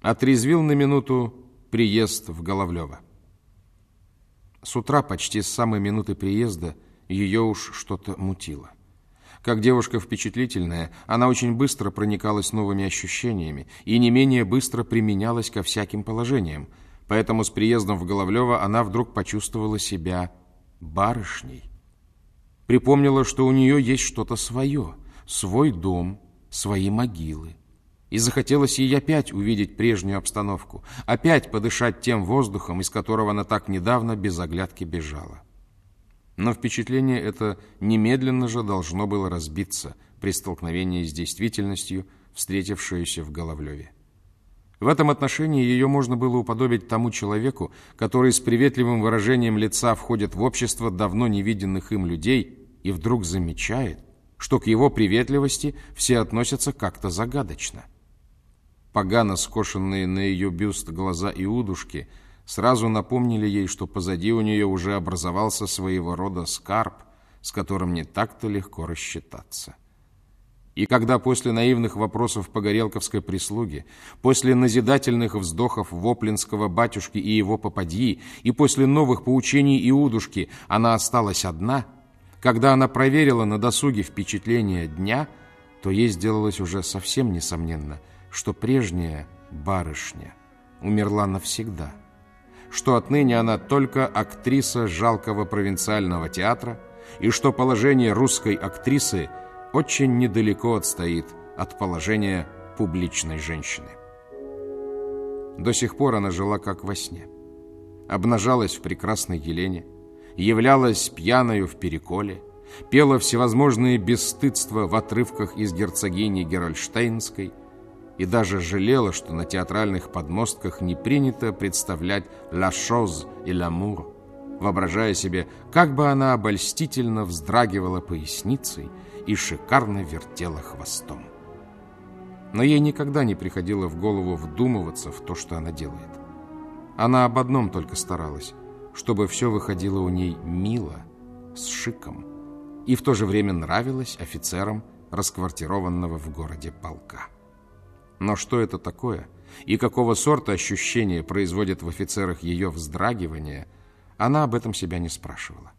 Отрезвил на минуту приезд в Головлево. С утра, почти с самой минуты приезда, ее уж что-то мутило. Как девушка впечатлительная, она очень быстро проникалась новыми ощущениями и не менее быстро применялась ко всяким положениям. Поэтому с приездом в Головлево она вдруг почувствовала себя барышней. Припомнила, что у нее есть что-то свое, свой дом, свои могилы. И захотелось ей опять увидеть прежнюю обстановку, опять подышать тем воздухом, из которого она так недавно без оглядки бежала. Но впечатление это немедленно же должно было разбиться при столкновении с действительностью, встретившуюся в Головлеве. В этом отношении ее можно было уподобить тому человеку, который с приветливым выражением лица входит в общество давно невиденных им людей и вдруг замечает, что к его приветливости все относятся как-то загадочно. Погано скошенные на ее бюст глаза и удушки сразу напомнили ей, что позади у нее уже образовался своего рода скарб, с которым не так-то легко рассчитаться. И когда после наивных вопросов погорелковской прислуги, после назидательных вздохов Воплинского батюшки и его попадьи, и после новых поучений Иудушки она осталась одна, когда она проверила на досуге впечатления дня, то ей сделалось уже совсем несомненно, что прежняя барышня умерла навсегда, что отныне она только актриса жалкого провинциального театра, и что положение русской актрисы – очень недалеко отстоит от положения публичной женщины. До сих пор она жила как во сне. Обнажалась в прекрасной Елене, являлась пьяною в Переколе, пела всевозможные бесстыдства в отрывках из герцогини Герольштейнской и даже жалела, что на театральных подмостках не принято представлять «la chose» и «l'amour», воображая себе, как бы она обольстительно вздрагивала поясницей и шикарно вертела хвостом. Но ей никогда не приходило в голову вдумываться в то, что она делает. Она об одном только старалась, чтобы все выходило у ней мило, с шиком, и в то же время нравилось офицерам расквартированного в городе полка. Но что это такое, и какого сорта ощущения производит в офицерах ее вздрагивание – она об этом себя не спрашивала.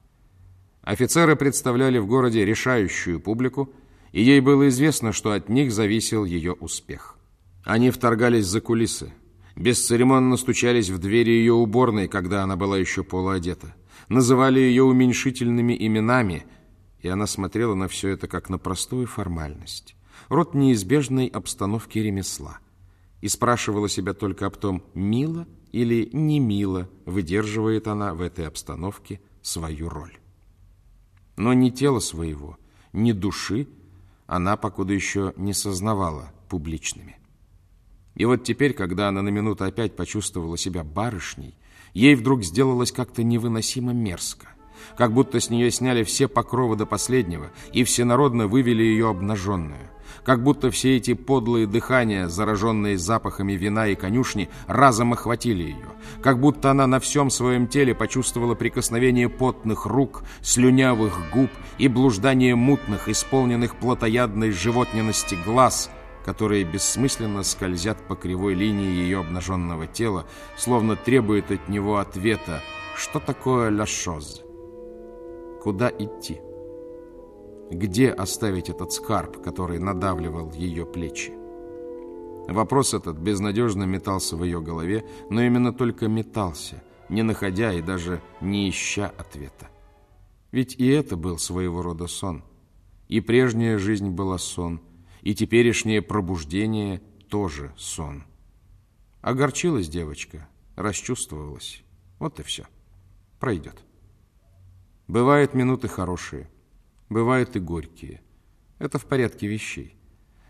Офицеры представляли в городе решающую публику, и ей было известно, что от них зависел ее успех. Они вторгались за кулисы, бесцеремонно стучались в двери ее уборной, когда она была еще полуодета, называли ее уменьшительными именами, и она смотрела на все это как на простую формальность, род неизбежной обстановки ремесла, и спрашивала себя только об том, мило – или не мило выдерживает она в этой обстановке свою роль. Но ни тела своего, ни души она покуда еще не сознавала публичными. И вот теперь, когда она на минуту опять почувствовала себя барышней, ей вдруг сделалось как-то невыносимо мерзко, как будто с нее сняли все покровы до последнего и всенародно вывели ее обнаженную – как будто все эти подлые дыхания, зараженные запахами вина и конюшни, разом охватили ее, как будто она на всем своем теле почувствовала прикосновение потных рук, слюнявых губ и блуждание мутных, исполненных плотоядной животненности глаз, которые бессмысленно скользят по кривой линии ее обнаженного тела, словно требует от него ответа «Что такое ля шоз?» Куда идти? Где оставить этот скарб, который надавливал ее плечи? Вопрос этот безнадежно метался в ее голове, но именно только метался, не находя и даже не ища ответа. Ведь и это был своего рода сон. И прежняя жизнь была сон, и теперешнее пробуждение тоже сон. Огорчилась девочка, расчувствовалась. Вот и все. Пройдет. Бывают минуты хорошие – бывают и горькие. Это в порядке вещей.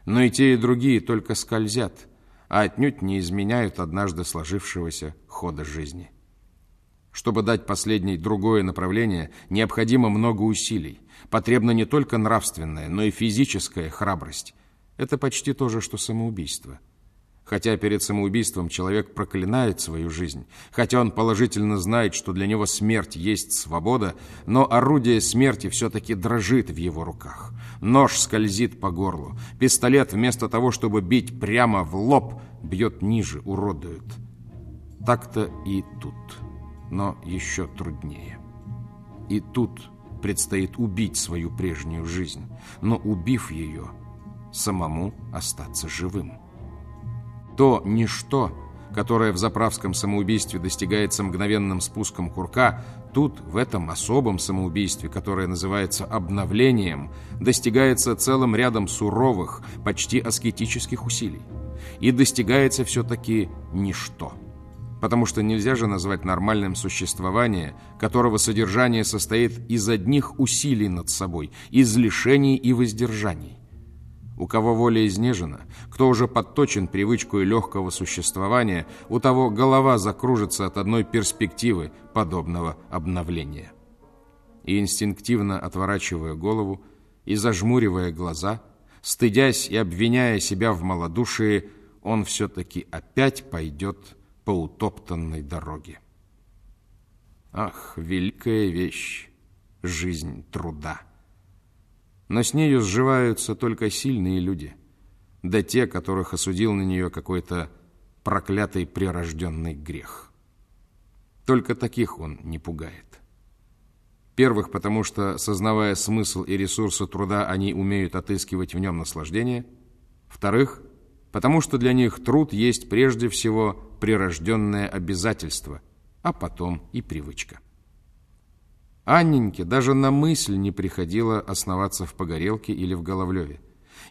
Но и те, и другие только скользят, а отнюдь не изменяют однажды сложившегося хода жизни. Чтобы дать последней другое направление, необходимо много усилий. Потребна не только нравственная, но и физическая храбрость. Это почти то же, что самоубийство. Хотя перед самоубийством человек проклинает свою жизнь, хотя он положительно знает, что для него смерть есть свобода, но орудие смерти все-таки дрожит в его руках. Нож скользит по горлу. Пистолет вместо того, чтобы бить прямо в лоб, бьет ниже, уродует. Так-то и тут, но еще труднее. И тут предстоит убить свою прежнюю жизнь, но убив ее, самому остаться живым. То ничто, которое в заправском самоубийстве достигается мгновенным спуском курка, тут, в этом особом самоубийстве, которое называется обновлением, достигается целым рядом суровых, почти аскетических усилий. И достигается все-таки ничто. Потому что нельзя же назвать нормальным существование, которого содержание состоит из одних усилий над собой, из лишений и воздержаний. У кого воля изнежена, кто уже подточен привычкой легкого существования, у того голова закружится от одной перспективы подобного обновления. И инстинктивно отворачивая голову и зажмуривая глаза, стыдясь и обвиняя себя в малодушии, он все-таки опять пойдет по утоптанной дороге. Ах, великая вещь — жизнь труда! Но с нею сживаются только сильные люди, да те, которых осудил на нее какой-то проклятый прирожденный грех. Только таких он не пугает. Первых, потому что, сознавая смысл и ресурсы труда, они умеют отыскивать в нем наслаждение. Вторых, потому что для них труд есть прежде всего прирожденное обязательство, а потом и привычка. Анненьке даже на мысль не приходило основаться в Погорелке или в Головлеве.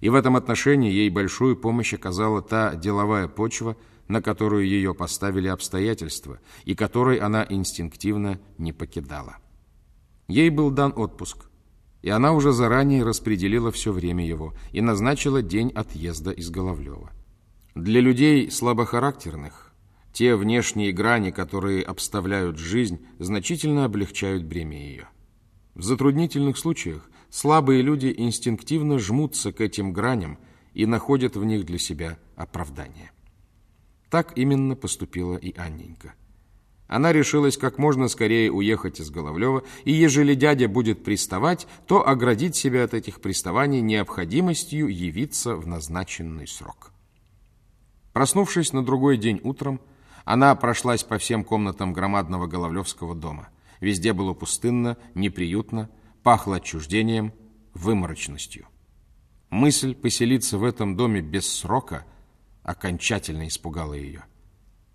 И в этом отношении ей большую помощь оказала та деловая почва, на которую ее поставили обстоятельства, и которой она инстинктивно не покидала. Ей был дан отпуск, и она уже заранее распределила все время его и назначила день отъезда из Головлева. Для людей слабохарактерных те внешние грани, которые обставляют жизнь, значительно облегчают бремя ее. В затруднительных случаях слабые люди инстинктивно жмутся к этим граням и находят в них для себя оправдание. Так именно поступила и Анненька. Она решилась как можно скорее уехать из Головлева, и ежели дядя будет приставать, то оградить себя от этих приставаний необходимостью явиться в назначенный срок. Проснувшись на другой день утром, она прошлась по всем комнатам громадного Головлевского дома. Везде было пустынно, неприютно, пахло отчуждением, выморочностью. Мысль поселиться в этом доме без срока окончательно испугала ее.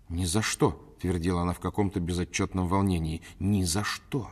«Ни за что!» — твердила она в каком-то безотчетном волнении. «Ни за что!»